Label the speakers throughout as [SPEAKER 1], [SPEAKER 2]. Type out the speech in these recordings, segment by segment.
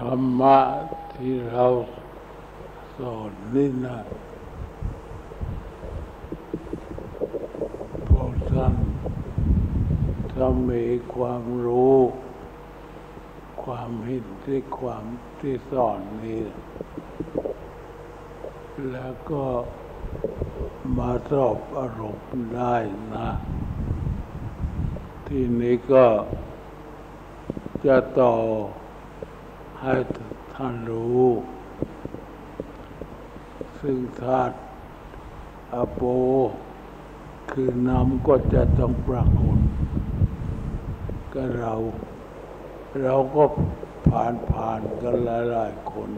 [SPEAKER 1] ธรรมะที่เราสอนนี่นะพวกท่านถ้ามีความรู้ ความเห็นที่ความที่สอนนี่แล้วก็มาสอบอารมณ์ได้นะ ทีนี้ก็จะต่อ ให้ท่านรู้ ซึ่งธาตุอโป คือน้ำก็จะต้องปรากฏกับเรา เราก็ผ่านผ่านกันหลายๆคน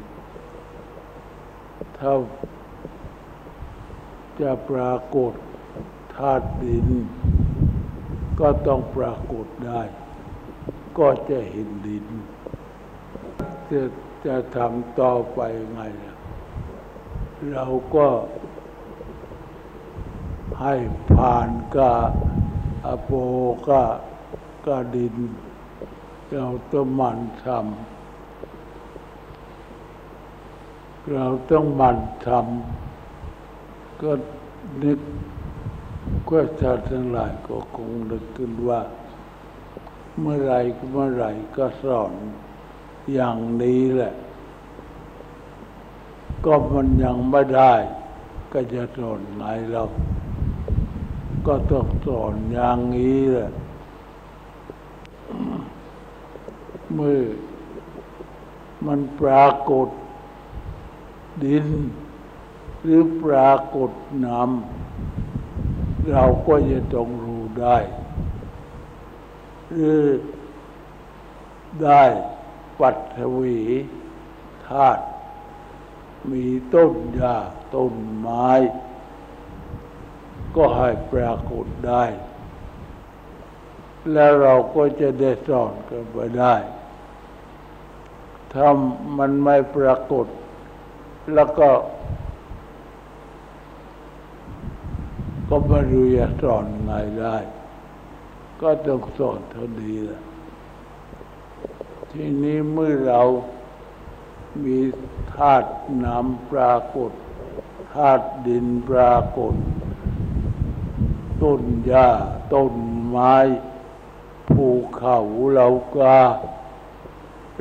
[SPEAKER 1] ถ้าจะปรากฏธาตุดิน ก็ต้องปรากฏได้ ก็จะเห็นดิน จะจะทำต่อไปไง เราก็ให้ผ่านกับอโปกับกับดิน เราต้องมันทำเราต้องมันทำก็นึกก็ชาติทั้งหลายก็คงนึกขึ้นว่า เมื่อไรก็เมื่อไรก็สอน อย่างนี้แหละ ก็มันยังไม่ได้ ก็จะสอนไงเราก็ต้องสอนอย่างนี้แหละเมื่อมันปรากฏดิน หรือปรากฏน้ำเราก็จะต้องรู้ได้ หรือได้ ปัทวีธาตุมีต้นหญ้าต้นไม้ ก็ให้ปรากฏได้ แล้วเราก็จะได้สอนกันไปได้ ถ้ามันไม่ปรากฏ แล้วก็ ก็ไม่รู้จะสอนไงได้ ก็ต้องสอนเท่านี้แหละ ทีนี้เมื่อเรามีธาตุน้ำปรากฏธาตุดินปรากฏ ต้นหญ้าต้นไม้ภูเขาเราก็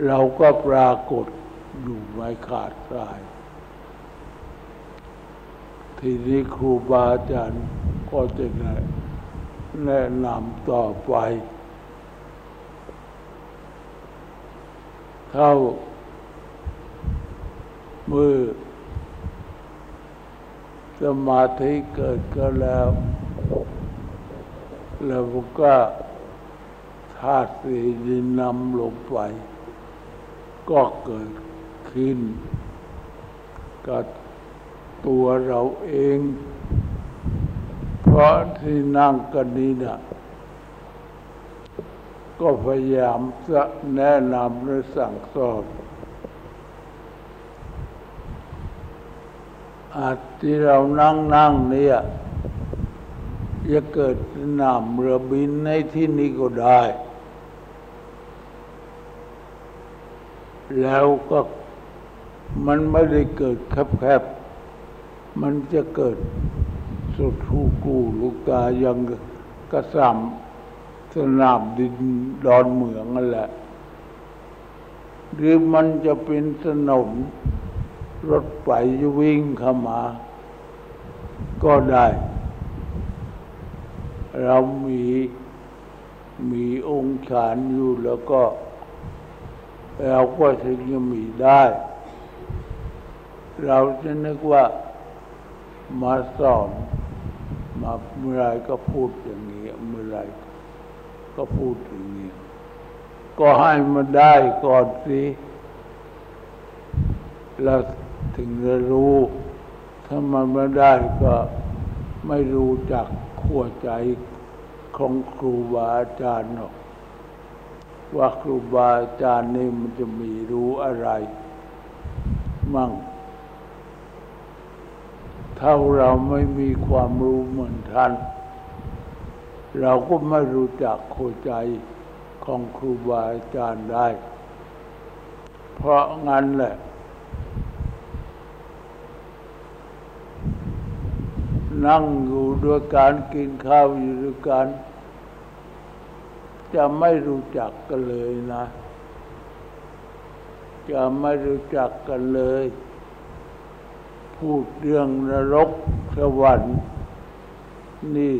[SPEAKER 1] เราก็ปรากฏอยู่ไม่ขาดสาย ทีนี้ครูบาอาจารย์ก็จะแนะนำต่อไป เท่ามือ สมาธิเกิดก็แล้ว แล้วก็ธาตุสีดินนำลงไป ก็เกิดขึ้นกับตัวเราเอง เพราะที่นั่งกันนี้นะ ก็พยายามจะแนะนำหรือสั่งสอนอาจที่เรานั่งนั่งเนี่ยจะเกิดนามเรือบินในที่นี้ก็ได้ แล้วก็มันไม่ได้เกิดแคบๆ มันจะเกิดสุดทูกูลูกตายังกระสำ สนามดินดอนเหมืองนั่นแหละ หรือมันจะเป็นถนนรถไฟวิ่งเข้ามา ก็ได้ เรามีมีองค์ฌานอยู่แล้วก็ เราก็ถึงจะมีได้ เราจะนึกว่ามาสอนมาเมื่อไรก็พูดอย่างนี้เมื่อไรก็ ก็พูดอย่างนี้ก็ให้มันได้ก่อนสิแล้วถึงจะรู้ ถ้ามันไม่ได้ก็ไม่รู้จักขั้วใจของครูบาอาจารย์หรอก ว่าครูบาอาจารย์นี่มันจะมีรู้อะไร มั่ง ถ้าเราไม่มีความรู้เหมือนท่าน เราก็ไม่รู้จักขั้วใจของครูบาอาจารย์ได้เพเพราะงั้นแหละ นั่งอยู่ด้วยการกินข้าวอยู่ด้วยกัน จะไม่รู้จักกันเลยนะ จะไม่รู้จักกันเลย พูดเรื่องนรกสวรรค์นี่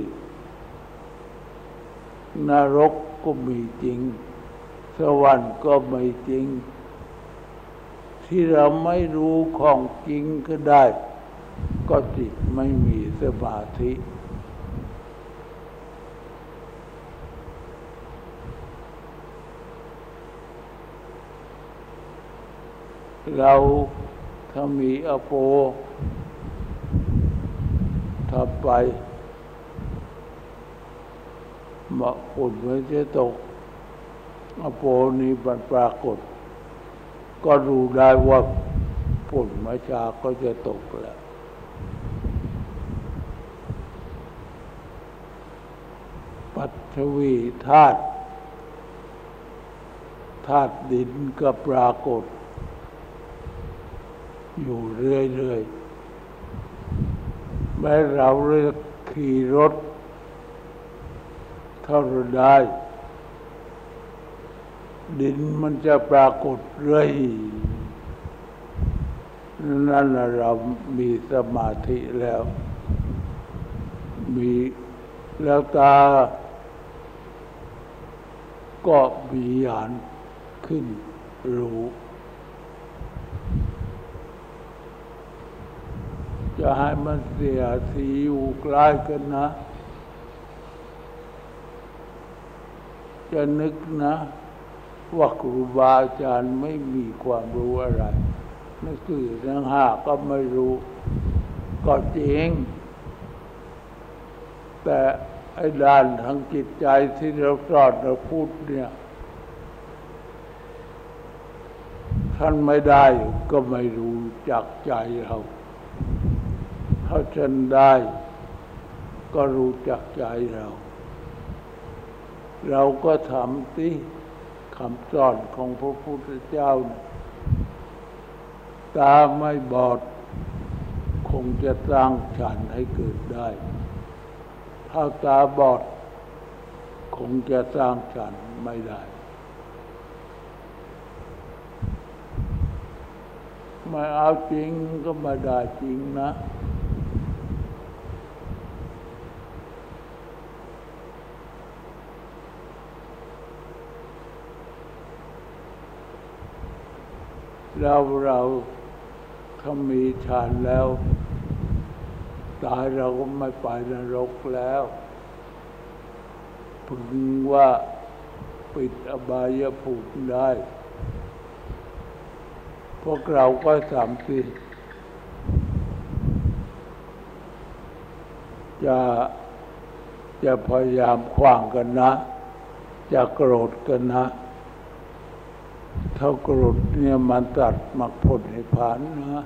[SPEAKER 1] นรกก็มีจริง สวรรค์ก็ไม่จริง ที่เราไม่รู้ของจริงก็ได้ ก็จิตไม่มีสมาธิเราถ้ามีอโปถ้าไป มาฝนมันจะตกอโปนี้มันปรากฏ ก็รู้ได้ว่าฝนมาชาก็จะตกแล้วปัทวีธาตุธาตุดินก็ปรากฏ อยู่เรื่อยๆแม้เราเลือกขี่รถ เท่าไรได้ ดินมันจะปรากฏเรื่อยนั่นแหละเรามีสมาธิแล้ว มีแล้วตา ก็มีญาณขึ้นรู้ จะให้มันเสียสีอยู่ใกล้กันนะ จะนึกนะ ว่าครูบาอาจารย์ไม่มีความรู้อะไรนักสื่อทั้งห้าก็ไม่รู้ ก็จริง แต่ไอ้ด้านทางจิตใจที่เราสอนเราพูดเนี่ยท่านไม่ได้ก็ไม่รู้จักใจเราถ้าฉันได้ก็รู้จักใจเรา เราก็ทำที่คำสอนของพระพุทธเจ้า ตาไม่บอด คงจะสร้างฉันให้เกิดได้ ถ้าตาบอด คงจะสร้างฉันไม่ได้ ไม่เอาจริงก็ไม่ได้จริงนะ เราเราถ้ามีฌานแล้ว ตายเราก็ไม่ไปนรกแล้วพึงว่าปิดอบายภูมิได้ พวกเราก็สามสิจะจะพยายามขวางกันนะ จะโกรธกันนะ เท่ากรดเนี่ยมันตัดมรรคผลนิพพานนะ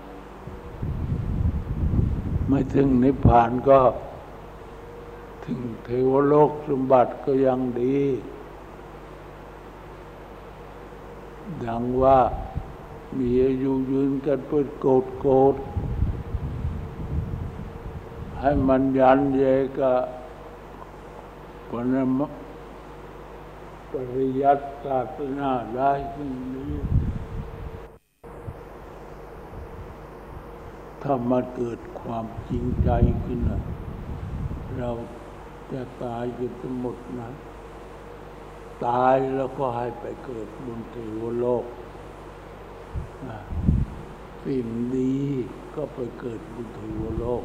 [SPEAKER 1] ไม่ถึงนิพพานก็ ถึงเทวโลกสมบัติก็ยังดีดังว่ามีอายุยืนกันเปิดโกดโกดให้มันยันเยกะปนม ปริยัติศาสนาได้สิ่งนี้ถ้ามันเกิดความจริงใจขึ้นนะเราจะตายกันทั้งหมดนะ ตายแล้วก็ให้ไปเกิดบนเทวโลกสิ่งดีก็ไปเกิดบนเทวโลก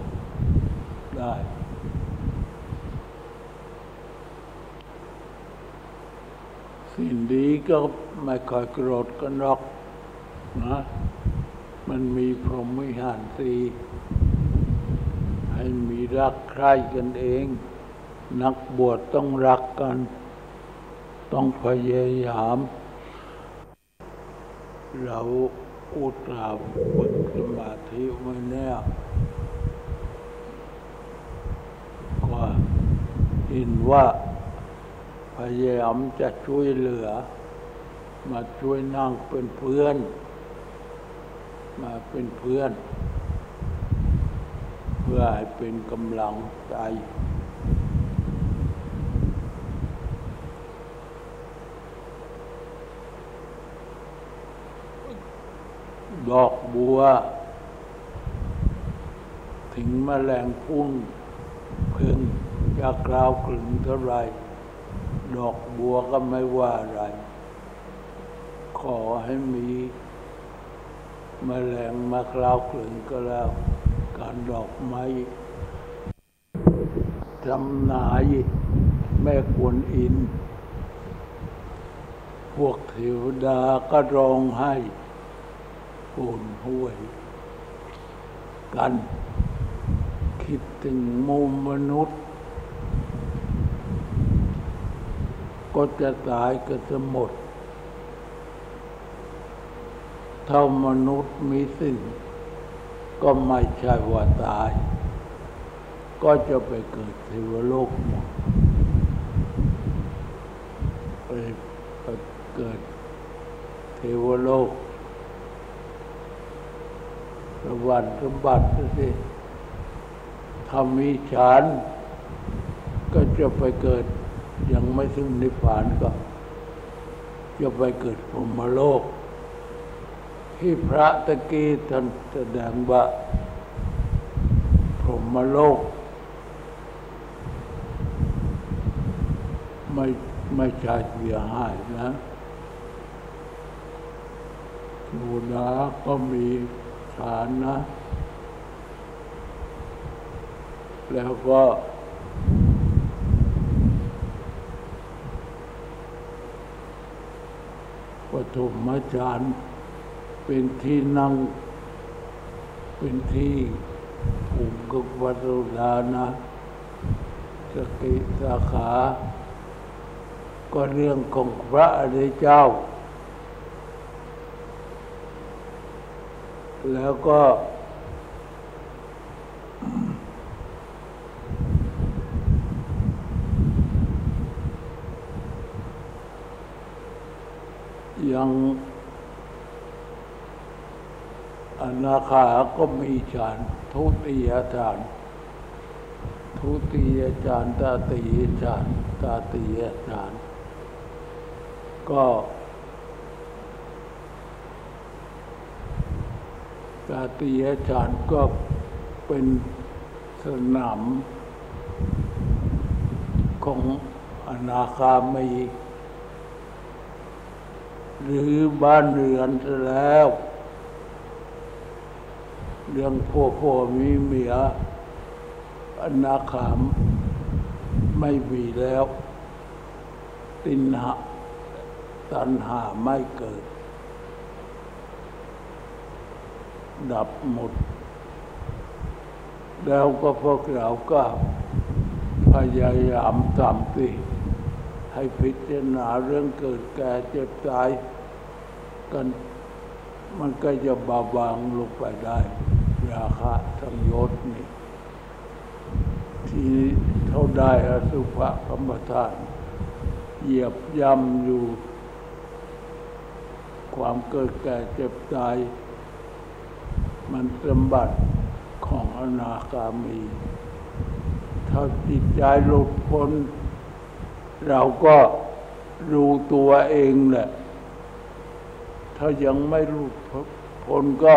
[SPEAKER 1] ได้ สิ่งดีก็ไม่ค่อยโกรธกันหรอกนะมันมีพรหมวิหารสีให้มีรักใคร่กันเอง นักบวชต้องรักกัน ต้องพยายาม เราอุตส่าห์ฝึกสมาธิไว้เนี่ก็เห็นว่าายามจะช่วยเหลือ มาช่วยนั่งเป็นเพื่อน มาเป็นเพื่อน เพื่อให้เป็นกำลังใจดอกบัว ถึงแมลงพุ่งพึ่งยากกล่าวกลึงเท่าไร ดอกบัวก็ไม่ว่าอะไร ขอให้มีแมลงมาคราวกลึงก็แล้ว การดอกไม้ทำนายแม่กวนอิน พวกเทวดาก็ร้องให้ปูนห้วย กัน คิดถึงมุมมนุษย์ ก็จะตายก็จะหมดถ้ามนุษย์มีสิ้นก็ไม่ใช่ว่าตาย ก็จะไปเกิดเทวโลกหมดไปเกิดเทวโลกสวรรค์สมบัติสิถ้ามีฌานก็จะไปเกิด ยังไม่ถึงนิพพานก็จะไปเกิดพรหมโลก ที่พระตะกี้ท่านแสดงว่าพรหมโลก ไม่ไม่ใช่เสียหายนะดูนะก็มีฐานนะ แล้วก็ ฐมฌานเป็นที่นั่ง เป็นที่ผูกกับวัตดานะสกิสาขา ก็เรื่องของพระอริยเจ้า แล้วก็ ยังอนาคาก็มีฌานทุติยฌานทุติยฌานตาติยฌานตาติยฌานก็ตาติยฌานก็เป็นสนามของอนาคามี หรือบ้านเรือนซะแล้ว เรื่องพ่อพ่อมีเมียอนาคามไม่มีแล้ว ตินหะตัณหาไม่เกิด ดับหมด แล้วก็พวกเราก็พยายามทำสิ ให้พิจารณาเรื่องเกิดแก่เจ็บตายกัน มันก็จะเบาบางลงไปได้ ราคะทั้งยศนี่ที่เท่าได้อสุภกรรมฐาน เหยียบย่ำอยู่ ความเกิดแก่เจ็บตาย มันสมบัติของอนาคามี ถ้าจิตใจหลุดพ้น เราก็รู้ตัวเองแหละ ถ้ายังไม่หลุดพ้นก็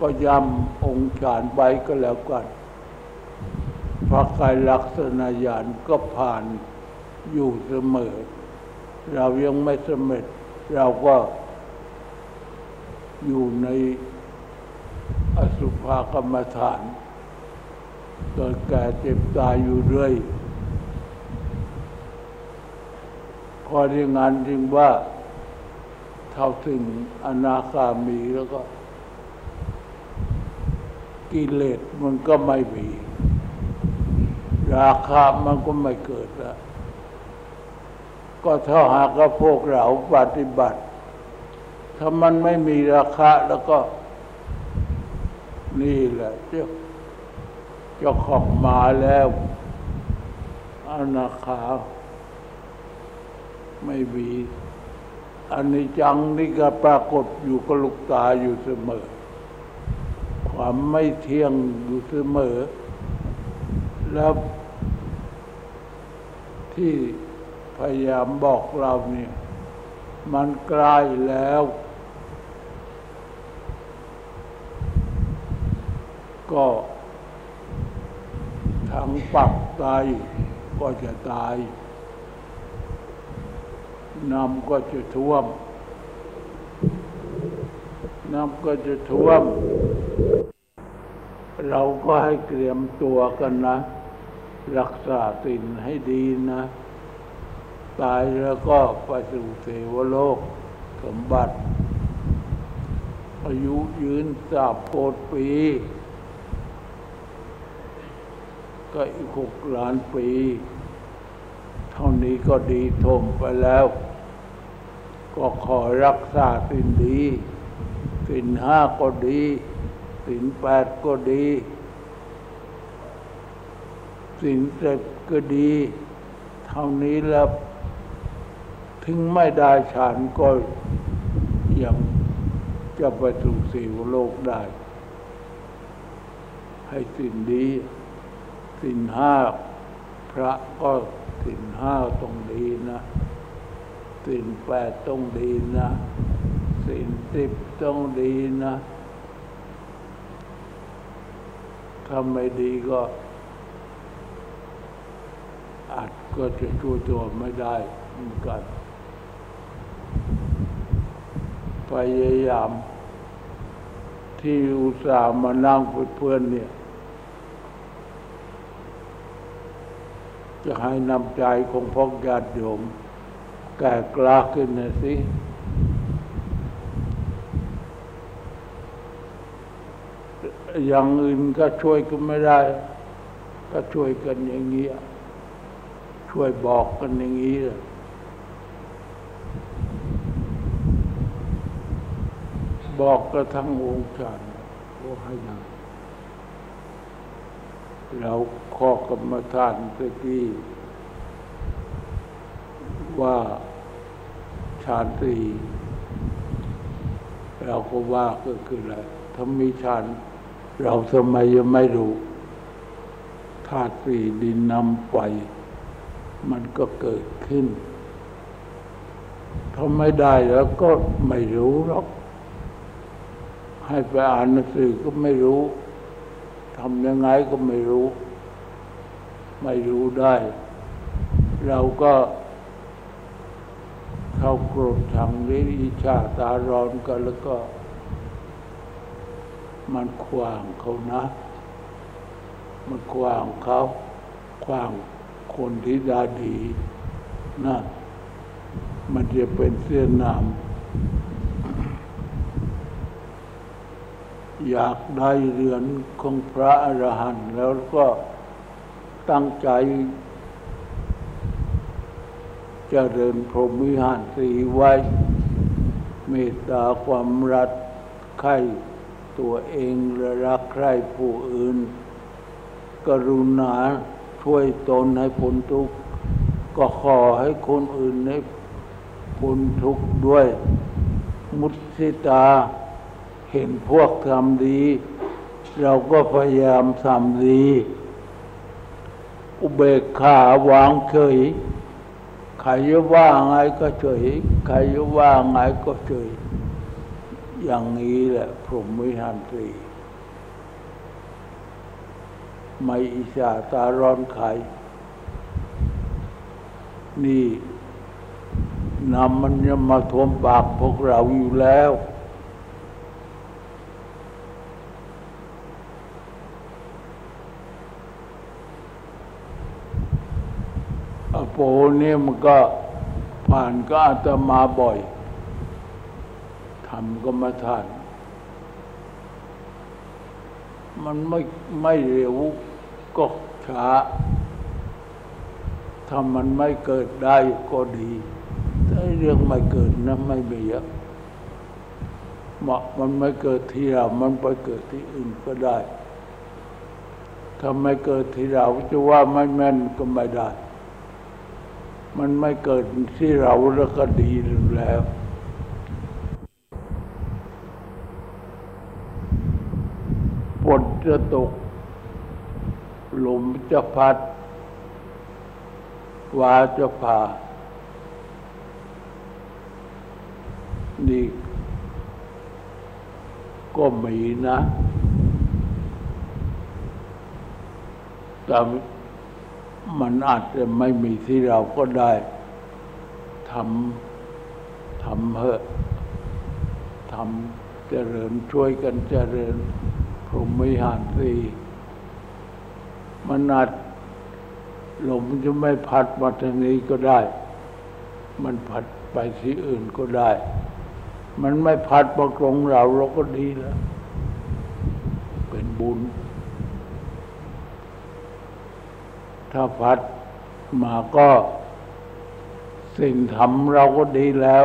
[SPEAKER 1] ก็ยำองค์ฌานไปก็แล้วกันพระกายลักษณะญาณก็ผ่านอยู่เสมอ เรายังไม่สำเร็จ เราก็อยู่ในอสุภกรรมฐานเกิดแก่เจ็บตายอยู่เรื่อย พอที่งานจึงว่าเท่าถึงอนาคามีแล้วก็ กิเลสมันก็ไม่มี ราคะมันก็ไม่เกิดล้วก็ถ้าหากว่าพวกเราปฏิบัติ ถ้ามันไม่มีราคะแล้วก็ นี่แหละเจ้าเจ้าของมาแล้วอนาคา ไม่มีอันนี้จังนี่ก็ปรากฏอยู่กับลูกตาอยู่เสมอ ความไม่เที่ยงอยู่เสมอ แล้วที่พยายามบอกเราเนี่ย มันใกล้แล้ว ก็ทั้งปักตายก็จะตาย น้ำก็จะท่วม น้ำก็จะท่วม เราก็ให้เตรียมตัวกันนะ รักษาตินให้ดีนะ ตายแล้วก็ไปสู่เทวโลกสมบัติ อายุยืนสาบโกดปี ก็อีกหกล้านปี เท่านี้ก็ดีทมไปแล้ว ก็ขอรักษาสินดีสินห้าก็ดีสินแปดก็ดีสินเจ็ดก็ดี เท่านี้แล้ว ถึงไม่ได้ฉันก็ยังจะไปสู่สิวโลกได้ ให้สินดีสินห้าพระก็สินห้าต้องดีนะ สินแปดต้องดีนะสินสิบต้องดีนะถ้าไม่ดีก็อาจก็จะช่วยตัวไม่ได้เหมือนกัน พยายาม ที่อุตส่าห์มานั่งเพื่อนเนี่ย จะให้นำใจของพวกญาติโยม แก่กล้าขึ้นนะสิอย่างอื่นก็ช่วยกันไม่ได้ ก็ช่วยกันอย่างนี้ช่วยบอกกันอย่างนี้บอกกระทั่งองค์การว่าให้นเราข้อกรรมฐานตะกี้ว่า ฌานสี่เราก็ว่าก็คืออะไรถ้ามีฌานเราทำไมยังไม่รู้ธาตุสี่ดินน้ำไฟมันก็เกิดขึ้นถ้าไม่ได้แล้วก็ไม่รู้หรอก ให้ไปอ่านหนังสือก็ไม่รู้ทำยังไงก็ไม่รู้ ไม่รู้ได้ เราก็ เขาโกรธทางวิริชาตาร้อนกันแล้วก็ มันขวางเขานะ มันขวางเขาขวางคนที่ดาดีนะมันจะเป็นเสื้อนามอยากได้เรือนของพระอรหันต์แล้วก็ตั้งใจ จะเดินพรหมวิหารสีไว้ เมตตาความรักใครตัวเองและรักใครผู้อื่น กรุณาช่วยตนให้พ้นทุกข์ก็ขอให้คนอื่นให้พ้นทุกข์ด้วย มุสิตาเห็นพวกทำดี เราก็พยายามทำดี อุเบกขาวางเฉย ใครจะว่าไงก็เฉยใครจะว่าไงก็เฉยอย่างนี้แหละพรหมวิหารสีไม่อิจาตาร้อนใครนี่นำมันจะมาท่วมปากพวกเราอยู่แล้ว ปเนี่ยมันก็ผ่านก็อาตมาบ่อยทำก็มาทาน มันไม่ไม่เร็วก็ช้าถ้ามันไม่เกิดได้ก็ดีถ้าเรื่องไม่เกิดนะไม่มีเยอะมันไม่เกิดที่เรา มันไปเกิดที่อื่นก็ได้ถ้าไม่เกิดที่เราจะว่าไม่แม่นก็ไม่ได้ มันไม่เกิดที่เราแล้วก็ดีแล้วฝนจะตก ลมจะพัดว่าจะผ่า นี่ก็มีนะแต่ มันอาจจะไม่มีที่เราก็ได้ทำทำเหอะทำเจริญช่วยกันเจริญพรหมิหารสีมันอาจลมจะไม่พัดมาทางนี้ก็ได้ มันพัดไปที่อื่นก็ได้ มันไม่พัดมาตรงเราเราก็ดีแล้ว เป็นบุญ ถ้าพัดมาก็สิ่งทำเราก็ดีแล้ว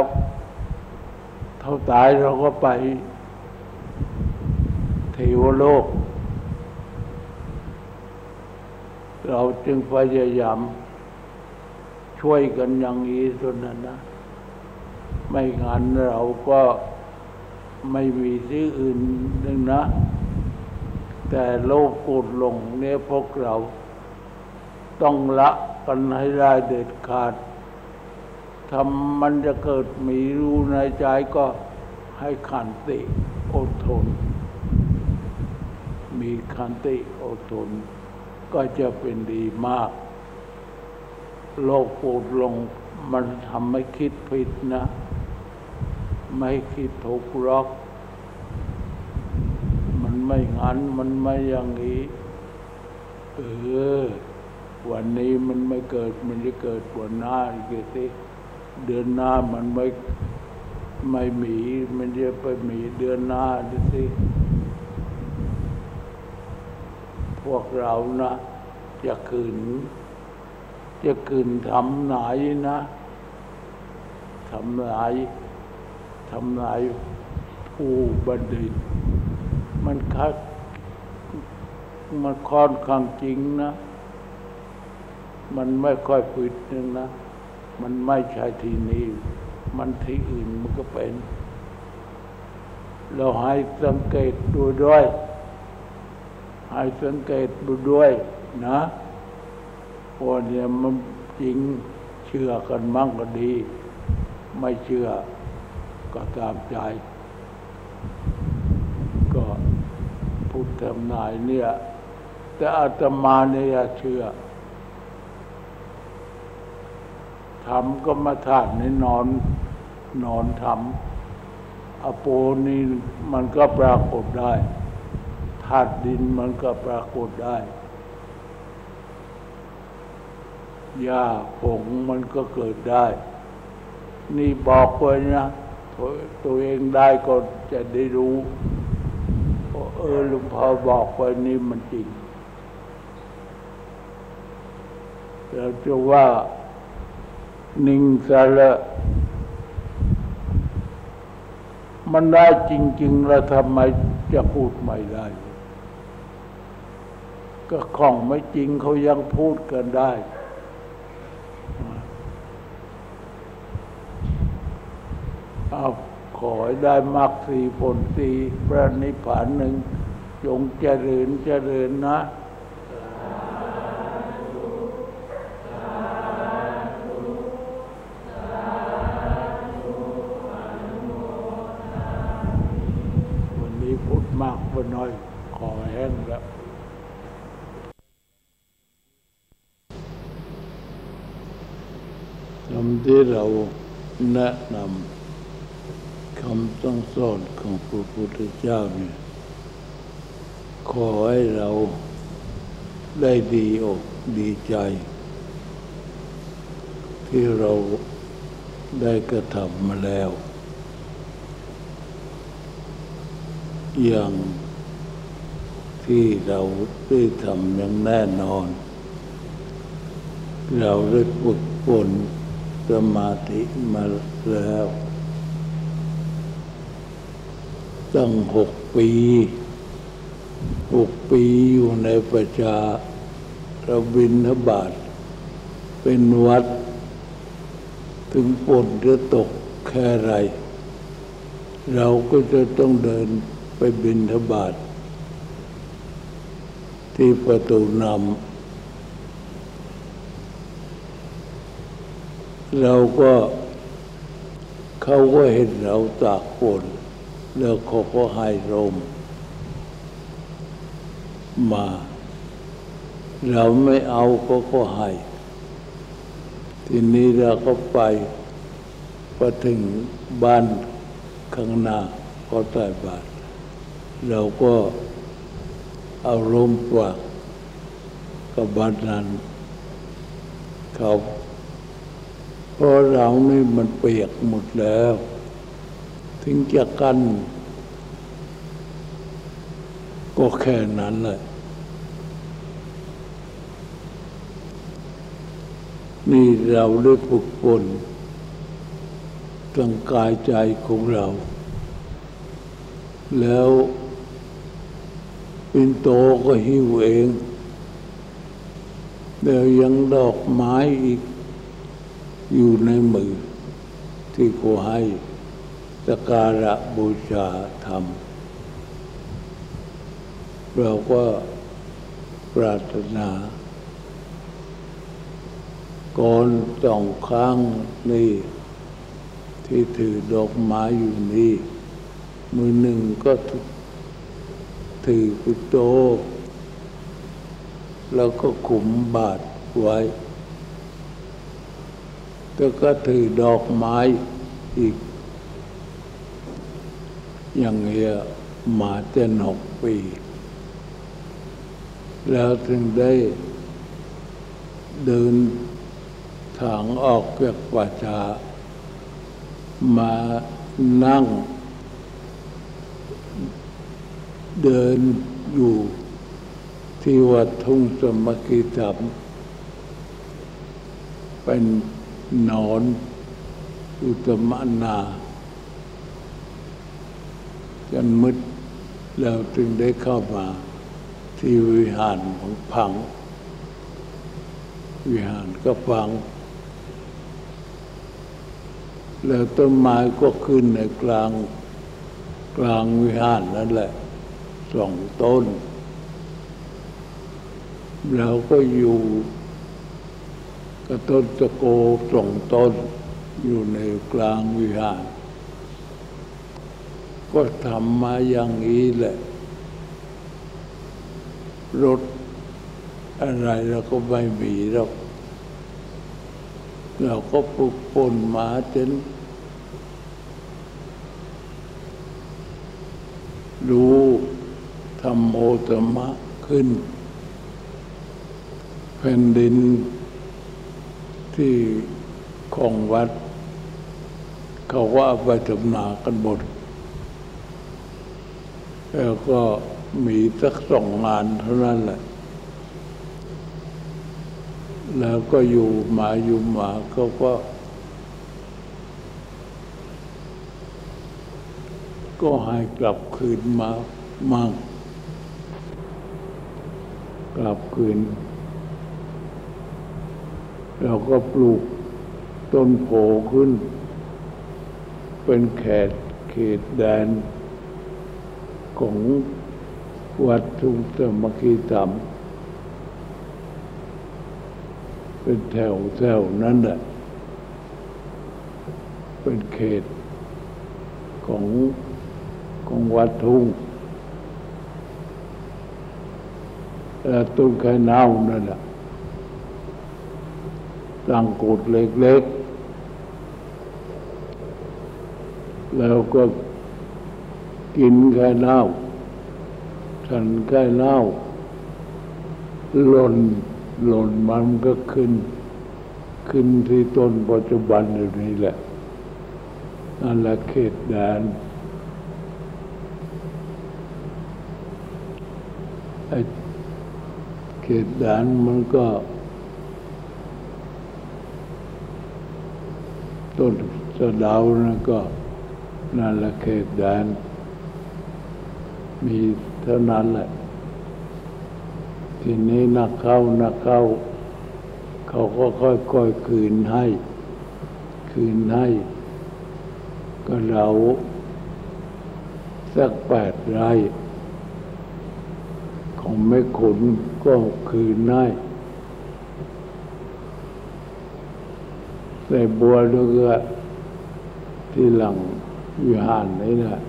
[SPEAKER 1] เท่าตายเราก็ไปเทวโลก เราจึงพยายามช่วยกันอย่างนี้ส่วนนั้นนะ ไม่งั้นเราก็ไม่มีที่อื่นนึงนะ แต่โลกโกรธหลงเนี่ยพวกเรา ต้องละกันให้ได้เด็ดขาดทำมันจะเกิดมีรู้ในใจก็ให้ขันติอดทน มีขันติอดทน ก็จะเป็นดีมาก โลกโกรธลงมันทำให้คิดผิดนะ ไม่คิดถูกหรอก มันไม่งั้นมันไม่อย่างนี้ เออ วันนี้มันไม่เกิดมันจะเกิดวันหน้าอีกสิเดือนหน้ามันไม่ไม่มีมันจะไปมีเดือนหน้าดูสิพวกเรานะจะคืนจะคืนทำไหนนะทำไหนทำไหนผู้บัณฑิต มันคัดมันค่อนข้างจริงนะ มันไม่ค่อยผิดนึงนะ มันไม่ใช่ที่นี้มันที่อื่นมันก็เป็น เราให้สังเกตดูด้วย ให้สังเกตดูด้วยนะว่าเนี่ยมันจริงเชื่อกันมั่งก็ดี ไม่เชื่อก็ตามใจ ก็พูดทำนายเนี่ย แต่อาตมาเนี่ยเชื่อ ทำก็มาทานในนอนนอนทำอโปนี่มันก็ปรากฏได้ธาตุดินมันก็ปรากฏได้หญ้าผงมันก็เกิดได้ นี่บอกไว้นะตัวตัวเองได้ก็จะได้รู้เออหลวงพ่อบอกไว้นี่มันจริงเราจะว่า นิ่งสะละมันได้จริง ๆ แล้วทำไมจะพูดไม่ได้ ก็ของไม่จริงเขายังพูดกันได้ เอาขอให้ได้มรรคสีผลสีพระนิพพานหนึ่งจงเจริญเจริญนะ วันนี้พูดมากไปหน่อย ขอแห้งแล้ว คำ ที่เราแนะนำคำต้องสอนของพระพุทธเจ้าเนี่ยขอให้เราได้ดีอกดีใจ ที่เราได้กระทำมาแล้ว อย่างที่เราได้ทำอย่างแน่นอน เราได้ฝึกฝน สมาธิมาแล้ว ตั้งหกปีหกปีอยู่ในประชาระบินทบาท เป็นวัด ถึงฝนจะตกแค่ไร เราก็จะต้องเดินไปบินทบาท ที่ประตูนำ เราก็เขาก็เห็นเราตากฝนแล้วเขาก็ให้ลมมา เราไม่เอาเขาก็ให้ทีนี้เราก็ไปพอถึงบ้านข้างหน้าก็ใต้บาทเราก็เอาลมปากกับบ้านนั้นเขา เพราะเรานี่มันเปียกหมดแล้ว ถึงจะกัน ก็แค่นั้นแหละนี่เราได้ฝึกฝนทั้งกายใจของเรา แล้วปินโตก็หิวเอง แล้วยังดอกไม้อีก อยู่ในมือ ที่เขาให้สการะบูชาธรรม เราก็ปรารถนาก่อนสองครั้งนี่ที่ถือดอกไม้อยู่นี่ มือหนึ่งก็ถือกุโตแล้วก็ขุมบาทไว้ แล้วก็ถือดอกไม้อีก อย่างเงี้ยมาเจ็นหกปี แล้วถึงได้เดินทางออกจากป่าชามานั่ง เดินอยู่ที่วัดทุ่งสมกิธรรมเป็น นอน อุตมนาจนมืดแล้วจึงได้เข้ามา ที่วิหารของพัง วิหารก็ฟัง แล้วต้นไม้ก็ขึ้นในกลางกลางวิหารนั่นแหละสองต้น แล้วก็อยู่ กับต้นตะโกสองต้นอยู่ในกลางวิหาร ก็ทำมาอย่างนี้แหละ รถอะไรเราก็ไม่มีหรอกเราก็ปลุกปนมาจนรู้ธรรมโอธรรมะขึ้นแผ่นดิน ที่ของวัด เขาก็เอาไปทำนากันหมด แล้วก็มีสักสองงานเท่านั้นแหละ แล้วก็อยู่มาอยู่มาเขาก็ก็ให้กลับคืนมามั่งกลับคืน เราก็ปลูกต้นโพขึ้น เป็นแขตเขตแดน ของวัดทุ่งสมคีธรรมเป็นแถวแถวนั้นแหละเป็นเขตของของวัดทุ่งต้นไข่เน่านั่นแหละ ตั้งกุดเล็ก ๆ แล้วก็กินไข่เน่าฉันไข่เน่าหล่นหล่นมันก็ขึ้น ขึ้นที่ต้นปัจจุบันอยู่นี้แหละนั่นละเขตแดนไอ้เขตแดนมันก็ ต้นสะดาวนั่นก็นั่นละเขตแดน มีเท่านั้นแหละ ทีนี้นักเข้านักเข้า เขาก็ค่อยๆคืนให้ คืนให้ ก็เราสักแปดไร่ของแม่ขุนก็คืนให้ ได้ในบัวเรือที่หลังวิหารนี่แหละ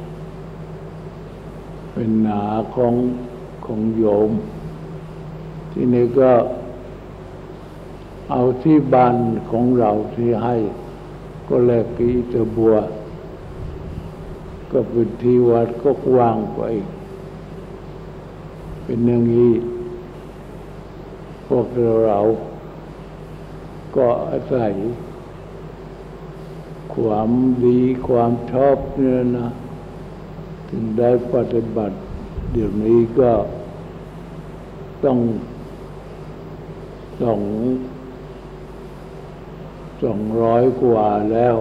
[SPEAKER 1] เป็นหนาของของโยม ที่นี่ก็เอาที่บ้านของเราที่ให้ ก็แลกกีตบัว ก็เป็นที่วัดก็กว้างไป เป็นอย่างนี้พวกเราก็อาศัย ความดีความชอบเนี่ยนะถึงได้ปฏิบัติ เดี๋ยวนี้ก็ต้องสองสองร้อยกว่าแล้ว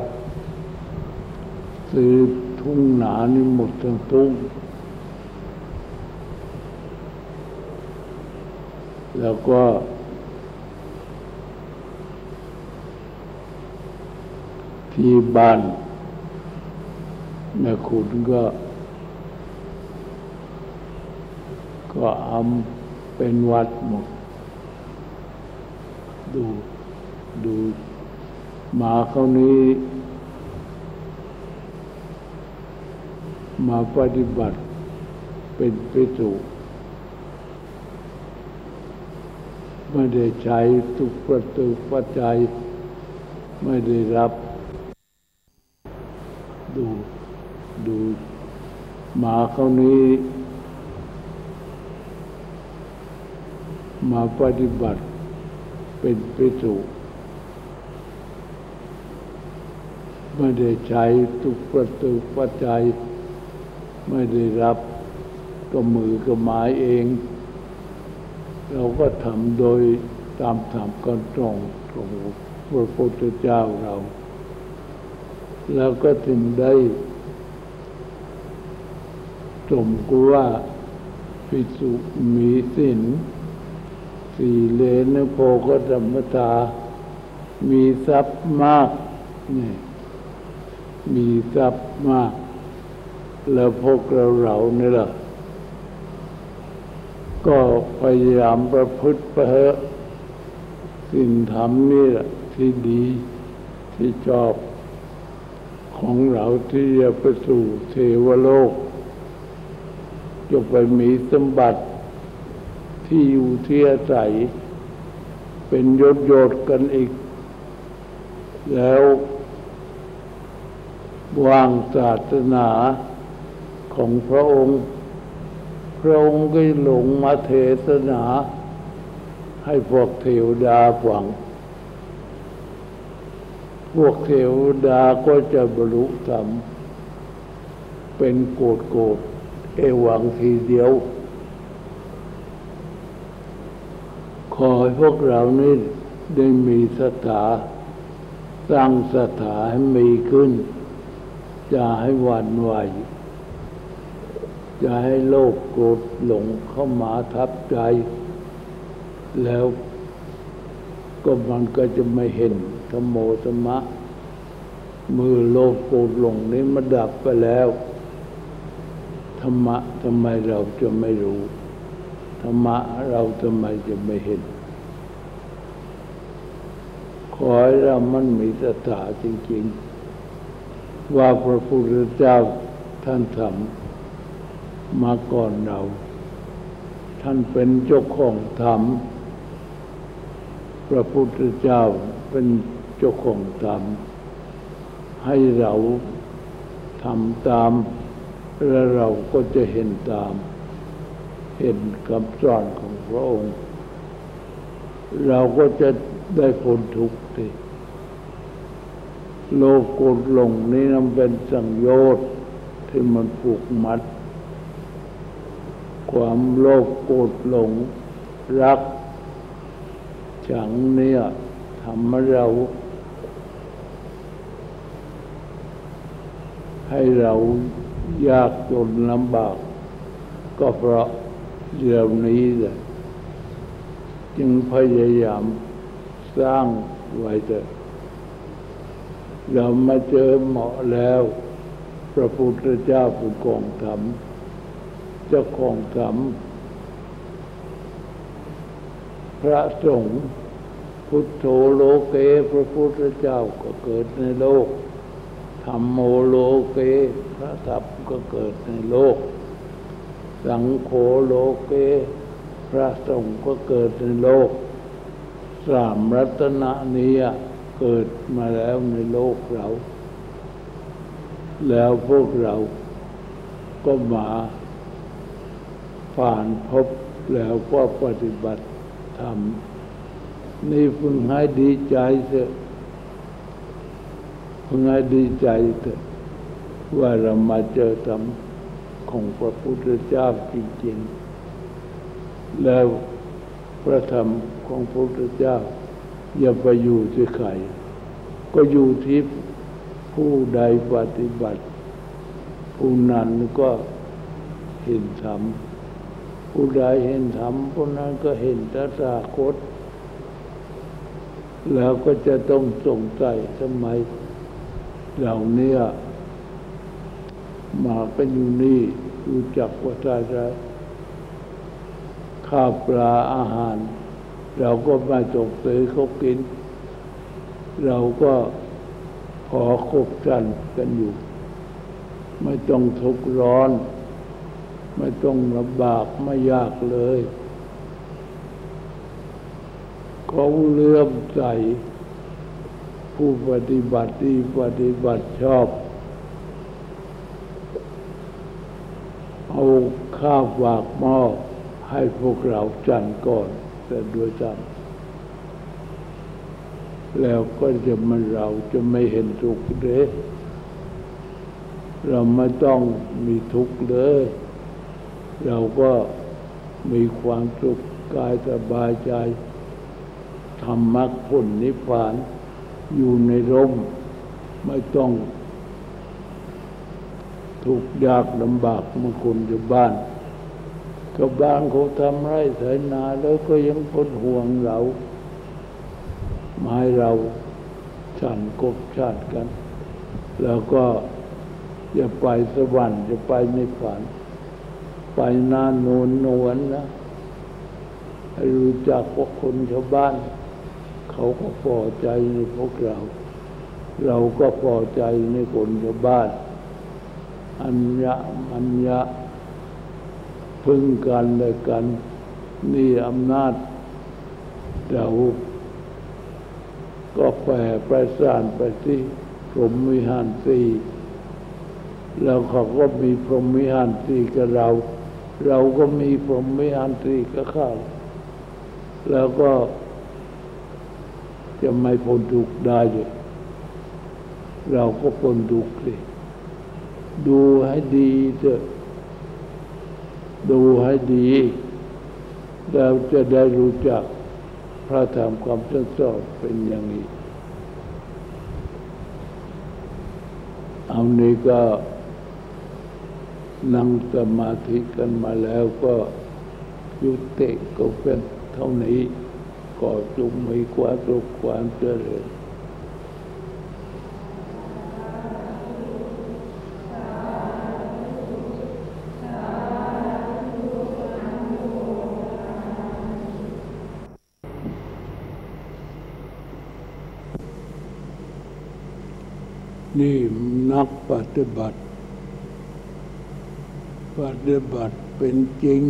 [SPEAKER 1] ซื้อทุ่งหนานี่หมดทั้งทุ่งแล้วก็ ที่บ้านแม่ขุนก็ ก็อำเป็นวัดหมด ดูดูมาเขานี้มาปฏิบัติเป็นปิสุไม่ได้ใช้ทุกประตูปัจจัย ไม่ได้รับ ดู ดูมาเขานี้ มาปฏิบัติเป็นปิสุไม่ได้ใช้ทุกประตูปัจจัย ไม่ได้รับก็มือก็หมายเอง เราก็ทำโดยตามธรรมกันตรงของพระพุทธเจ้าเรา แล้วก็ถึงได้สมกว่าพิสุมีสินสีเลนโพกธรรมตา มีทรัพย์มากนี่มีทรัพย์มาก แล้วพวกเราเรานี่แหละก็พยายามประพฤติประเหสิ่งธรรมนี่แหละที่ดีที่ชอบ ของเราที่จะไปสู่เทวโลกจะไปมีสมบัติที่อยู่ที่อาศัยเป็นยศยศกันอีก แล้ววางศาสนาของพระองค์ พระองค์ก็หลงมาเทศนา ให้พวกเทวดาฟัง พวกเทวดาก็จะบรรลุธรรม เป็นโกดโกดเอวังทีเดียว ขอให้พวกเรานี่ได้มีศรัทธาสร้างศรัทธาให้มีขึ้นอย่าให้หวั่นไหวอย่าให้โลภโกรธหลงเข้ามาทับใจ แล้วก็มันก็จะไม่เห็น ธรรมโมธรรมะ มือโลภโกรธหลงนี้มันดับไปแล้ว ธรรมะทำไมเราจะไม่รู้ ธรรมะเราทำไมจะไม่เห็น ขอให้เรามันมีศรัทธาจริง ๆ ว่าพระพุทธเจ้าท่านทำมาก่อนเรา ท่านเป็นเจ้าของธรรมพระพุทธเจ้าเป็น เจ้าของธรรมให้เราทำตาม แล้วเราก็จะเห็นตาม เห็นคำสอนของพระองค์ เราก็จะได้ผลทุกข์ทีโลกโกรธหลงนี่นันเป็นสังโยชน์ที่มันผูกมัด ความโลภโกรธหลงรัก ฉังเนี่ยทำให้เรา ให้เรายากจนลำบาก ก็เพราะเรื่องนี้แหละจึงพยายามสร้างไว้เถอะเรามาเจอเหมาะแล้ว พระพุทธเจ้าผู้กองธรรมเจ้าของธรรมพระสงฆ์พุทโธโลเกพระพุทธเจ้าก็เกิดในโลก ธรรมโมโลเกพระธรรมก็เกิดในโลก สังโฆโลเก พระสงฆ์ก็เกิดในโลก สามรัตนะนี้เกิดมาแล้วในโลกเรา แล้วพวกเราก็มาผ่านพบแล้วก็ปฏิบัติธรรมนี่พึงให้ดีใจเถอะ พึงให้ดีใจเถอะว่าเรามาเจอธรรมของพระพุทธเจ้าจริงๆ แล้วพระธรรมของพระพุทธเจ้า อย่าไปอยู่ที่ใครก็อยู่ที่ผู้ใดปฏิบัติ ผู้นั้นก็เห็นธรรมผู้ใดเห็นธรรมผู้นั้นก็เห็นตถาคต แล้วก็จะต้องสงสัยทำไม เหล่านี้มากันอยู่นี่รู้จักว่าใจไรข้าวปลาอาหาร เราก็มาจกซื้อเขากิน เราก็ขอคบกันกันอยู่ ไม่ต้องทุกข์ร้อน ไม่ต้องลำบากไม่ยากเลยเขาเลื่อมใส ผู้ปฏิบัติดีปฏิบัติชอบ เอาข้าวฝากหม้อให้พวกเราจันก่อน แต่ด้วยจันแล้วก็จะมันเราจะไม่เห็นทุกข์เลยเราไม่ต้องมีทุกข์เลย เราก็มีความสุขกายสบายใจทำมรรคผลนิพพาน อยู่ในร่ม ไม่ต้องทุกข์ยากลำบากเมื่อคนอยู่บ้านก็บานเขาทำไร่ไถนาแล้วก็ยังคนห่วงเรามาให้เราฉันกบชาติกัน แล้วก็จะไปสวรรค์จะไปในฝัน ไปนานโนนนวลนะรู้จักพวกคนชาวบ้าน เขาก็พอใจในพวกเรา เราก็พอใจในคนชาวบ้าน อัญญะอัญญะพึ่งกันและกัน นี่อำนาจเราก็แผ่ประสานไปที่พรหมวิหารสีแล้วเขาก็มีพรหมวิหารสีกับเรา เราก็มีพรหมวิหารสีกับเขาแล้วก็ จะไม่พ้นทุกข์ได้เลยเราก็พ้นทุกข์สิดูให้ดีเถอะดูให้ดี เราจะได้รู้จักพระธรรมความสสอนเป็นอย่างนี้ เอานี้ก็นั่งสมาธิกันมาแล้วก็ยุติก็เป็นเท่านี้ ก็จงมีความสุขความเจริญนี่นักปฏิบัติ ปฏิบัติเป็นจริง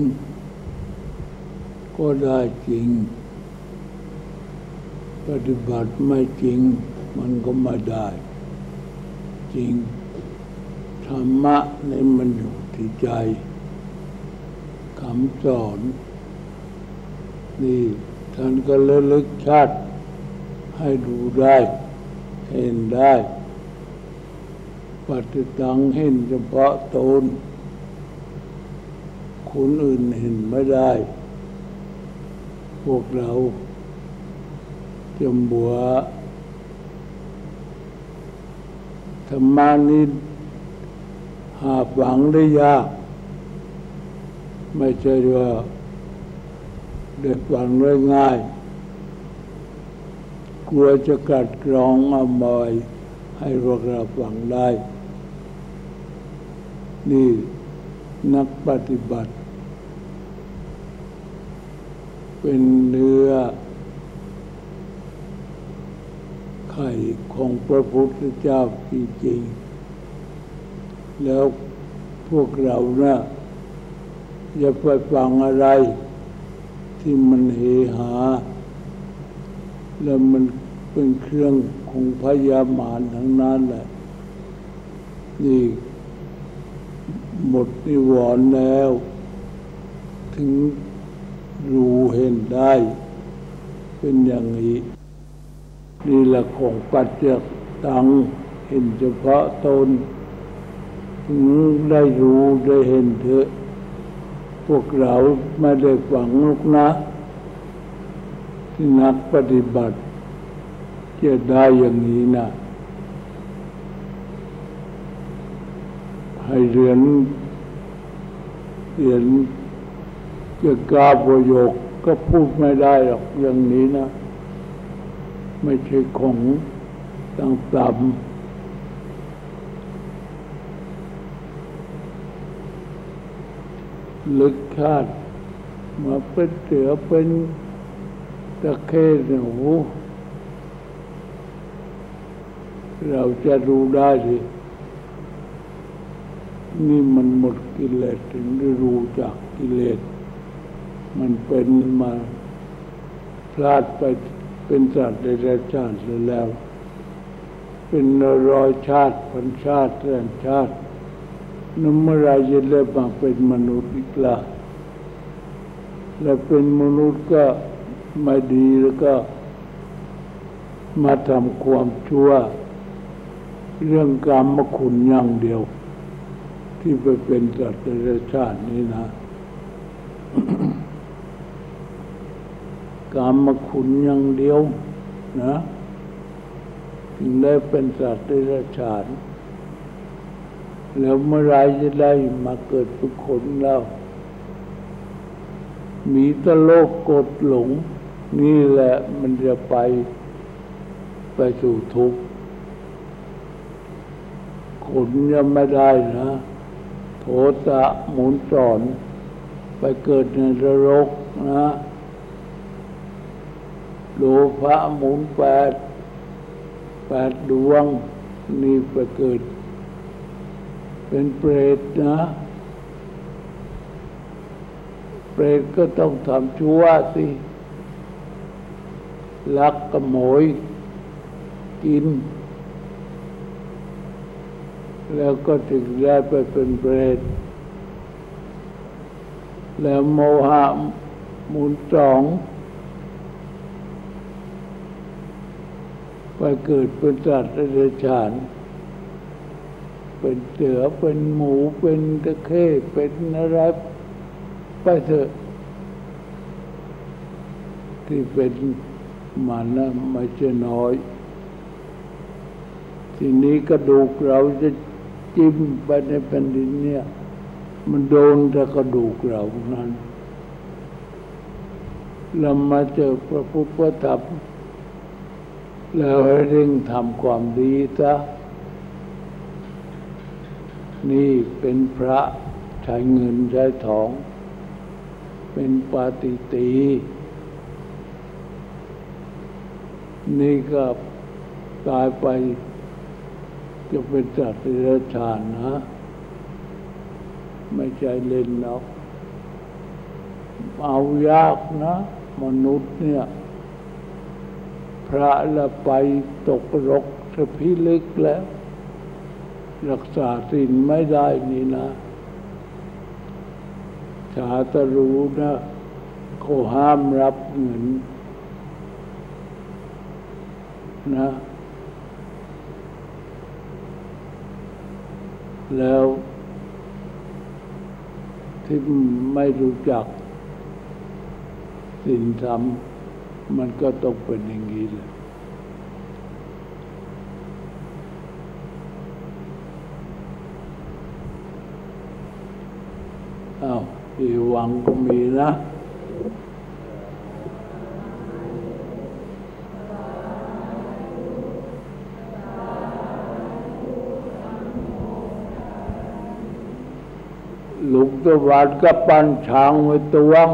[SPEAKER 1] ก็ได้จริง ปฏิบัติไม่จริงมันก็ไม่ได้ จริง ธรรมะในมันอยู่ที่ใจคำสอน นี่ท่านก็ระลึกชาติให้ดูได้ เห็นได้ปฏิตังเห็นเฉพาะตนคนอื่นเห็นไม่ได้ พวกเรา จมบัว ธรรมานี้หาฝังได้ยาก ไม่ใช่ว่าเด็กฝังได้ง่าย กลัวจะกัดกรองอมอยให้พวกเราฟังได้ นี่นักปฏิบัติ เป็นเนื้อ ไข่ของพระพุทธเจ้าจริงๆ แล้วพวกเรานะ่ะอย่าไปฟังอะไร ที่มันเฮหา แล้วมันเป็นเครื่องของพยามารทั้งนั้นแหละนี่หมดนิวรณ์แล้ว ถึงรู้เห็นได้ เป็นอย่างนี้ นี่แหละของปัจจตังเห็นเฉพาะตนถึงได้รู้ได้เห็นเถอะ พวกเราไม่ได้ฝังลูกนะที่นักปฏิบัติจะได้อย่างนี้นะให้เรียนเรียนจะกล้าประโยคก็พูดไม่ได้หรอกอย่างนี้นะ ไม่ใช่ของต่ำๆลึกชาติมาเป็นเสือเป็นตะเข้หนูเราจะรู้ได้สินี่มันหมดกิเลสถึงได้รู้จากกิเลส มันเป็นมาพลาดไป เป็นสัตว์ในชาติแล้ว เป็นรอยชาติพันชาติแสนชาตินั่นเมื่อไรจะได้มาเป็นมนุษย์อีกละและเป็นมนุษย์ก็ไม่ดีแล้วก็ มาทำความชั่ว เรื่องกรรมมาขุนอย่างเดียว ที่ไปเป็นสัตว์ในชาตินี้นะ กรรมมาขุนอย่างเดียวนะถึงได้เป็นสัตว์ในชาติแล้วเมื่อไรจะได้มาเกิดเป็นคนเรามีแตโลกกดหลง นี่แหละมันจะไปไปสู่ทุกข์ขนยังไม่ได้นะโทสะหมุนสอน ไปเกิดในนรกนะ โลภะหมุนแปดแปดดวงนี่ไปเกิด เป็นเปรตนะ เปรตก็ต้องทำชั่วสิลักขโมยกิน แล้วก็ถึงได้ไปเป็นเปรตแล้วโมหะหมุนสอง ไปเกิดเป็นสัตว์เดรัจฉาน เป็นเสือเป็นหมูเป็นตะเข้เป็นอะไรไปเถอะที่เป็นมันนะไม่ใช่น้อย ทีนี้กระดูกเราจะจิ้มไปในแผ่นดินเนี่ย มันโดนแต่กระดูกเรานั้นเรามาเจอพระพุทธธรรม แล้วให้เร่งทำความดีซะนี่เป็นพระใช้เงินใช้ทอง เป็นปาติตี นี่ก็ตายไปจะเป็นจัตว์เดรัจฉานนะ ไม่ใช่เล่นหรอกเอายากนะ มนุษย์เนี่ย พระละไปตกรกสะพิลึกแล้ว รักษาสินไม่ได้นี่นะชาตรู้นะเขาห้ามรับเงินนะ แล้วที่ไม่รู้จักสินธรรมมันก็ต้องเป็ นอย่างนี้แหละอ้าวอีวังก็มีนะลุกตะวันก็ปั้นช้างไว้ตวง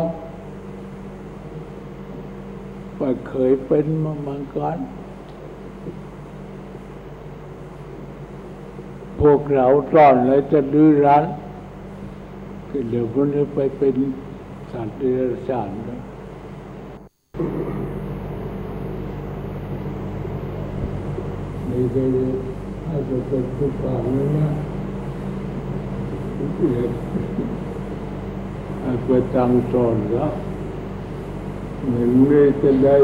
[SPEAKER 1] ว่าเคยเป็นมาเมือนกันพวกเราตอนเลยจะดื้อรั้นก็เดี๋ยวคนนี้ไปเป็นสัตว์เดรัจฉานแล้วนี่ก็เลยให้ไปเป็นผู้ป่าแล้วนะให้ไปตั้งตอนแล้ว เหมือนไม่จะได้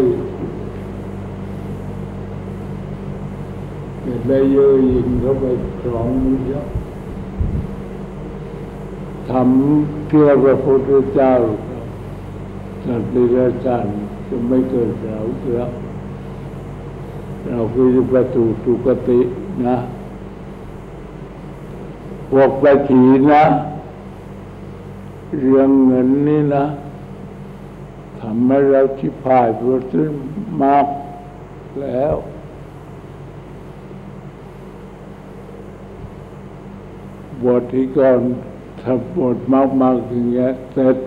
[SPEAKER 1] จะได้เยอะยิงเข้าไปสองมือเยอะทำเพื่อพระพุทธเจ้าสัตว์เดรัจฉานจะไม่เกิดเราแล้วเราคือประตูตุกตินะพวกไปถีนะ เรื่องเงินนี่นะ ทำให้เราที่พ่ายไปซึ่มาแล้ว บทที่ก่อนทำบทมากๆอย่างเงี้ยเสร็จ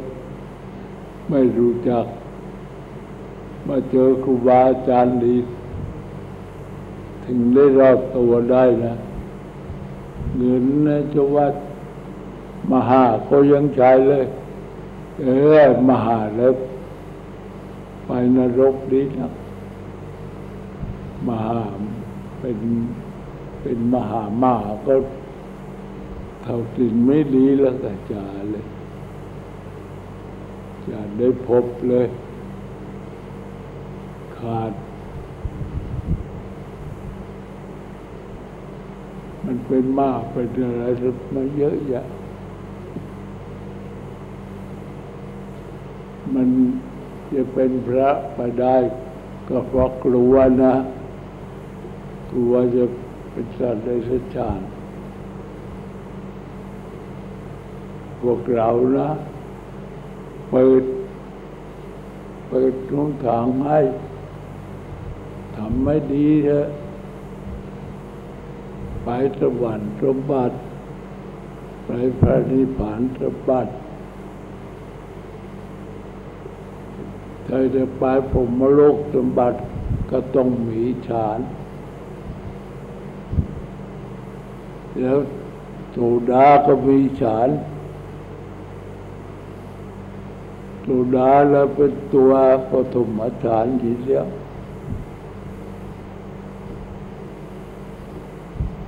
[SPEAKER 1] ไม่รู้จัก มาเจอครูบาอาจารย์ดี ถึงได้รอดตัวได้นะเงินนะจะว่ามหาก็ยังใช้เลย เออ มหาแล้ว นรกดีนะมหาเป็นเป็นมหามาก็เท่าสิ่งไม่ดีแล้วก็จะเลยจะได้พบเลย ขาด มันเป็นมากเป็นอะไรมันเยอะแยะมัน จะเป็นพระไปได้ ก็เพราะกลัวนะ กลัวจะเป็นสัตว์ในสัจจานพวกเรานะเปิดเปิดทุงทางให้ทำไม่ดีเถอะไปสวรรค์สมบัติไปพระนิพพานสมบัติ ถ้าจะไปผมมโลกสมบัติก็ต้องมีฌาน แล้วโสดาก็มีฌานโสดาแล้วเป็นตัวปฐมฌานทีเดียว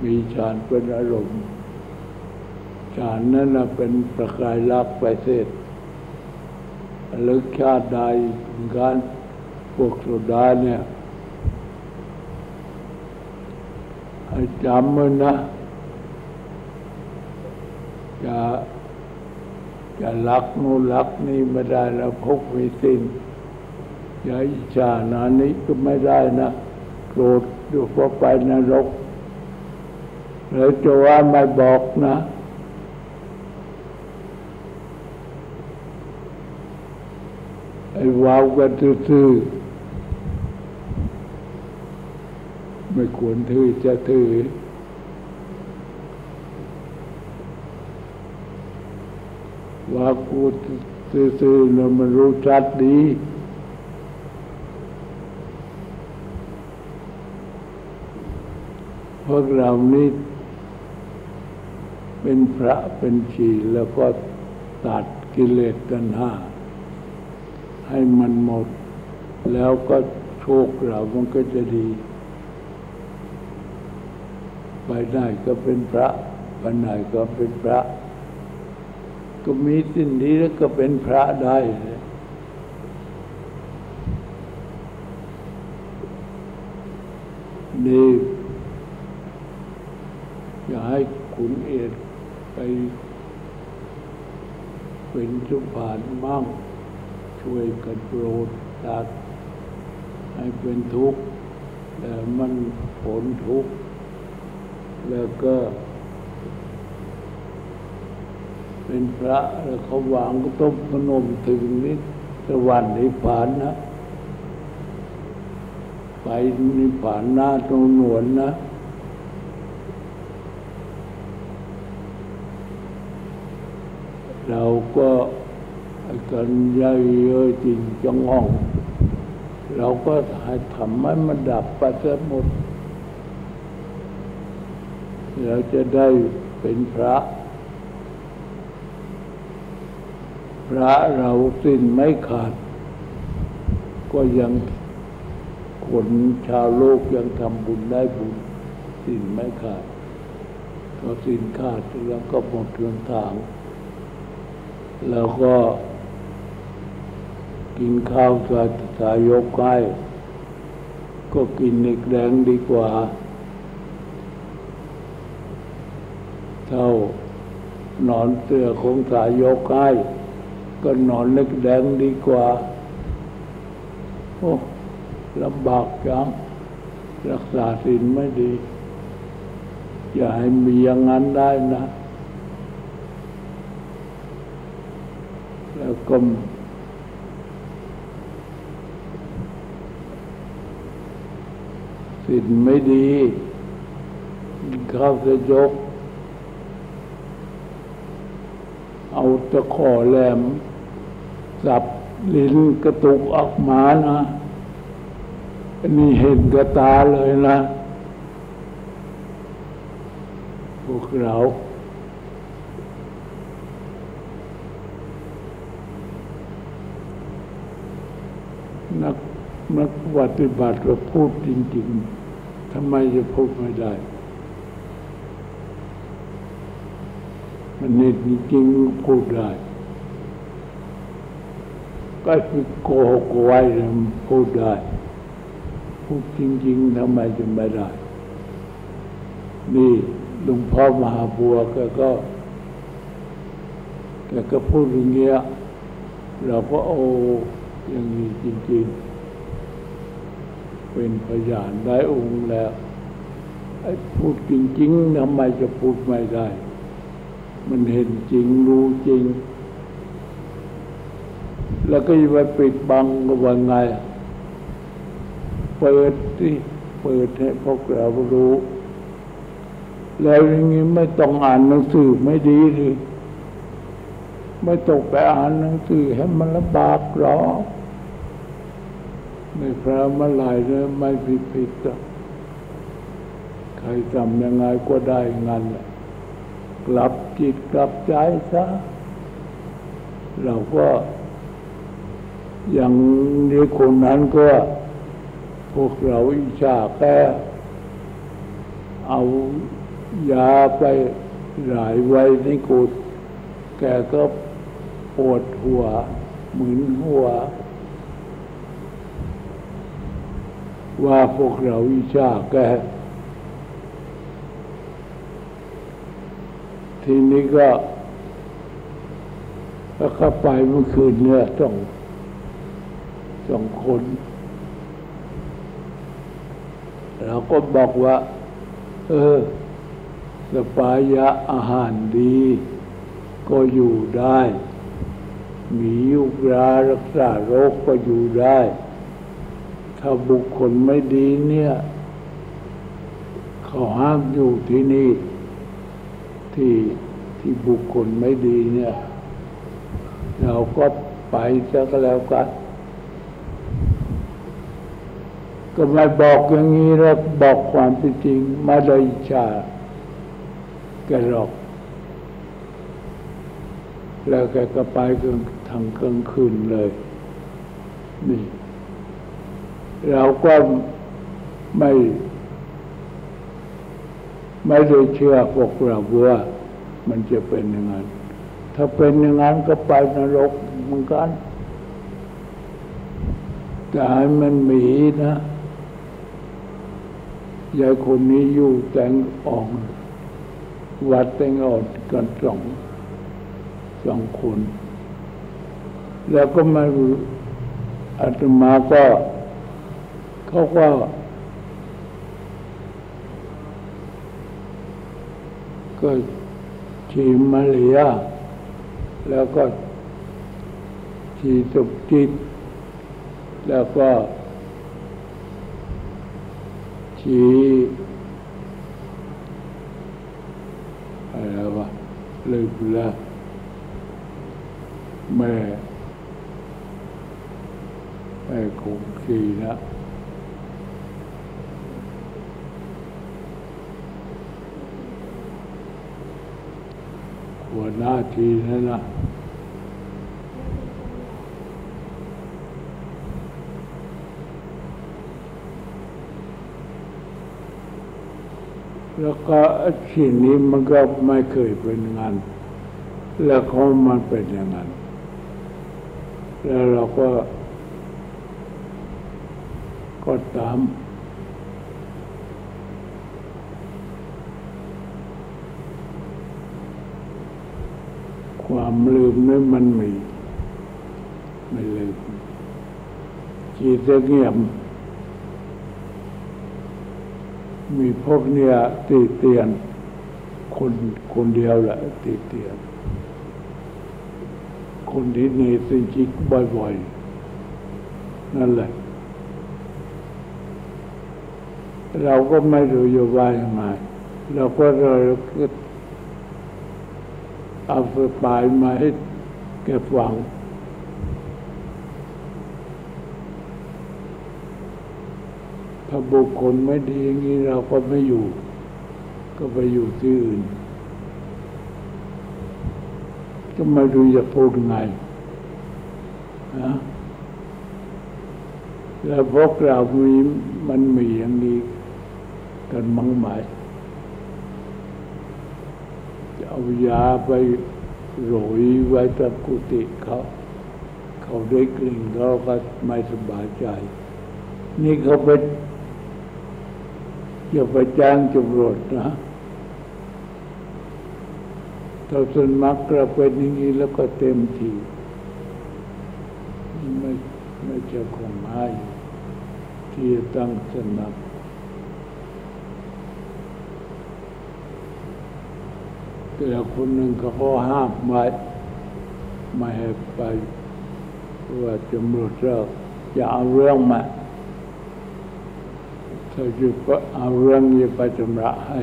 [SPEAKER 1] มีฌานเป็นอารมณ์ฌานนั้นเป็นประกายลักษณ์ไปเสร็จ ลึกชาติใดการพวกโสดาเนี่ยให้จำไว้นะ จะจะรักนู่นรักนี่ไม่ได้แล้วพกไมีสิ้นอย่าอิจฉานานี้ก็ไม่ได้นะโกรธอยู่เพราะไปนรกแล้วจะว่าไม่บอกนะ อ้วาวกันซื่อๆไม่ควรถือจะถือ ว่ากูซื่อๆนี่ยมันรู้ชัดดีพวกเรานี่เป็นพระเป็นชีแล้วก็ตัดกิเลสตัณหา ให้มันหมด แล้วก็โชคเรามันก็จะดี ไปได้ก็เป็นพระไปไหนก็เป็นพระ ก็มีสิ่งดีแล้วก็เป็นพระได้เลยนี่อย่าให้ขุนเอ็ดไปเป็นสุภานมั่ง ช่วยกันโปรดตัดให้เป็นทุกข์แต่มันผลทุกข์แล้วก็ เป็นพระแล้วเขาวางก็ต้มขนมถึงนิสวรรค์นิพพานนะ ไปนิพพานหน้าตรงหนวนนะ เรา กันย่เยอะจริงจังห้องเราก็ให้ทำให้มันดับไปเสียหมดเราจะได้เป็นพระ พระเราสิ้นไม่ขาด ก็ยังคนชาวโลกยังทำบุญได้บุญ สิ้นไม่ขาดพอสิ้นขาดแล้วก็หมดเรื่องทาง แล้วก็ กินข้าวสายสายกไห้ก็กินเอกแดงดีกว่าเท่านอนเสือของสายกไห้ก็นอนเล็กแดงดีกว่า โอ้ลำบากจังรักษาศีลไม่ดี อย่าให้มีอย่างนั้นได้นะ แล้วก็ สิ่งไม่ดีเข้าจะยก เอาตะขอแหลม สับลิ้นกระตุกออกมานะอันนี้เห็นกระตาเลยนะ พวกเรา นักนัก ปฏิบัติก็พูดจริง ๆทำไมจะพูดไม่ได้ มันนี่จริงๆพูดได้ ก็คือโกหกไว้พูดได้ พูดจริง ๆทำไมจะไม่ได้ นี่หลวงพ่อมหาบัวแกก็แกก็พูดอย่างเงี้ยเราก็โอ้อย่างนี้จริง ๆ เป็นพยานได้องค์แล้วไอ้พูดจริงๆทำไมจะพูดไม่ได้ มันเห็นจริงรู้จริง แล้วก็จะไปปิดบังก็ว่าไง เปิดที่เปิดให้พวกเรารู้ แล้วอย่างนี้ไม่ต้องอ่านหนังสือไม่ดีหรือไม่ต้องไปอ่านหนังสือให้มันลำบากหรอก ไม่พระมาลายเลยไม่ผิดผิดใครทำยังไงก็ได้งั้นหละกลับจิตกลับใจซะเราก็อย่างนี้คนนั้นก็พวกเราอิจฉาแกเอายาไปหลายไว้ในกุดแกก็ปวดหัวหมือนหัว ว่าพวกเราอิจฉาแกทีนี้ก็แล้วเข้าไปเมื่อคืนเนี่ยต้องสองคน เราก็บอกว่า เออ สปายะอาหารดี ก็อยู่ได้ มียุกรารักษาโรคก็อยู่ได้ ถ้าบุคคลไม่ดีเนี่ย เขาห้ามอยู่ที่นี่ ที่ที่บุคคลไม่ดีเนี่ย เราก็ไปจะก็แล้วกันก็ไม่บอกอย่างนี้แล้วบอกความเป็นจริงม่ได้อิจฉาแกหรอก แล้วแกก็ไปกลางทางกลางคืนเลย นี่ เราก็ไม่ไม่ได้เชื่อพวกเราว่ามันจะเป็นอย่างนั้น ถ้าเป็นอย่างนั้นก็ไปนรกเหมือนกันแต่ให้มันมีนะยายคนนี้อยู่แต่งอ่อนวัดแต่งอ่อนกันสองสองคน แล้วก็มาอาตมาก็ เขาก็ก็ชีมาเลีย แล้วก็ชีสุกจิต แล้วก็ชีอะไรวะลืมล้วแม่ไม่คุมขีนะ หัวหน้าทีนั่นนะแล้วก็สิ่งนี้มันก็ไม่เคยเป็นงาน แล้วเขามันเป็นอย่างนั้น แล้วเราก็ก็ตาม ความลืมนี่มันมี ไม่ลืมจิตเงียบมีพวกเนี้ยตีเตียน คนคนเดียวแหละตีเตียน คนที่นี่สิจิกบ่อยๆ นั่นแหละ เราก็ไม่รู้อยู่ว่ายังไงเราก็เลย เอาสปายมาให้แกฟังถ้าบุคคลไม่ดีอย่างนี้เราก็ไม่อยู่ ก็ไปอยู่ที่อื่น ก็ไม่รู้จะพูดไงนะแล้วพวกเรามีมันมีอย่างนี้กันมั้งไหม เอายาไปโรยไว้ตะกุฏิเขาเขาได้กลิ่นเขาก็ไม่สบายใจ นี่เขาเป็นอย่าไปแจ้งตำรวจนะถ้าส่วนมักเราเป็นอย่างนี้แล้วก็เต็มทีไม่ไม่จะคงหายที่จะตั้งสนับ แต่คนหนึ่งเขาห้ามไว้ไม่ให้ไปว่าตำรวจเราอย่าเอาเรื่องมาถ้าจะเอาเรื่องนี้ไปชำระให้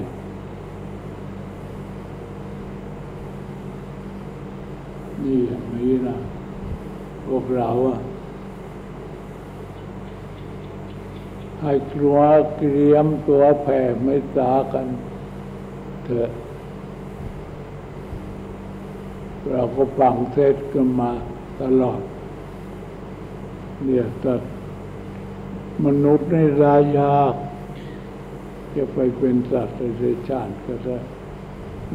[SPEAKER 1] นี่อย่างนี้นะพวกเราอะให้กลัวเตรียมตัวแผ่เมตตากันเถอะ เราก็ฟังเทศกันมาตลอด เนี่ยแต่มนุษย์ในรายาจะไปเป็นสัตว์ในชาติก็ไ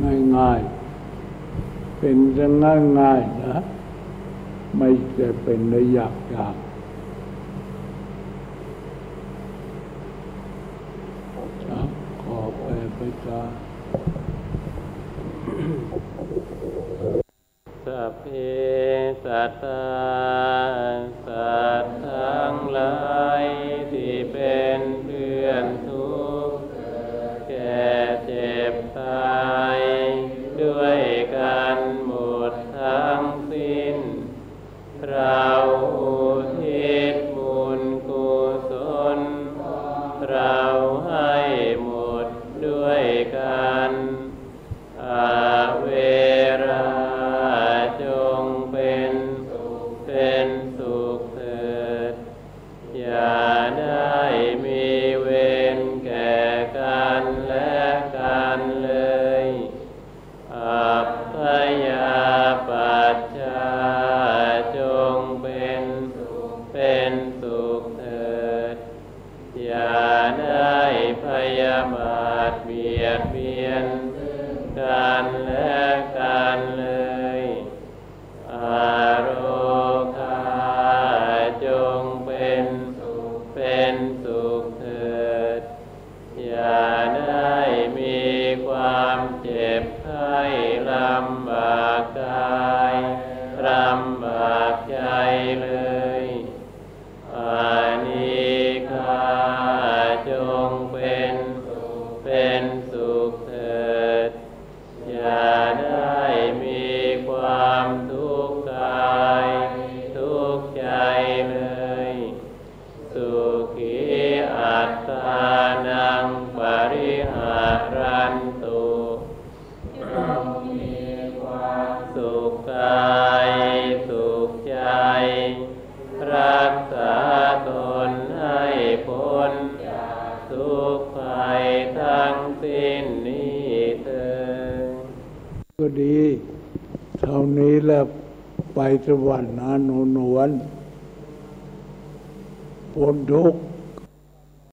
[SPEAKER 1] ด้ง่ายๆ เป็นจะง่ายๆนะ ไม่จะเป็นได้ยากยากขอแผ่ไปจ้า
[SPEAKER 2] สัพเพ สั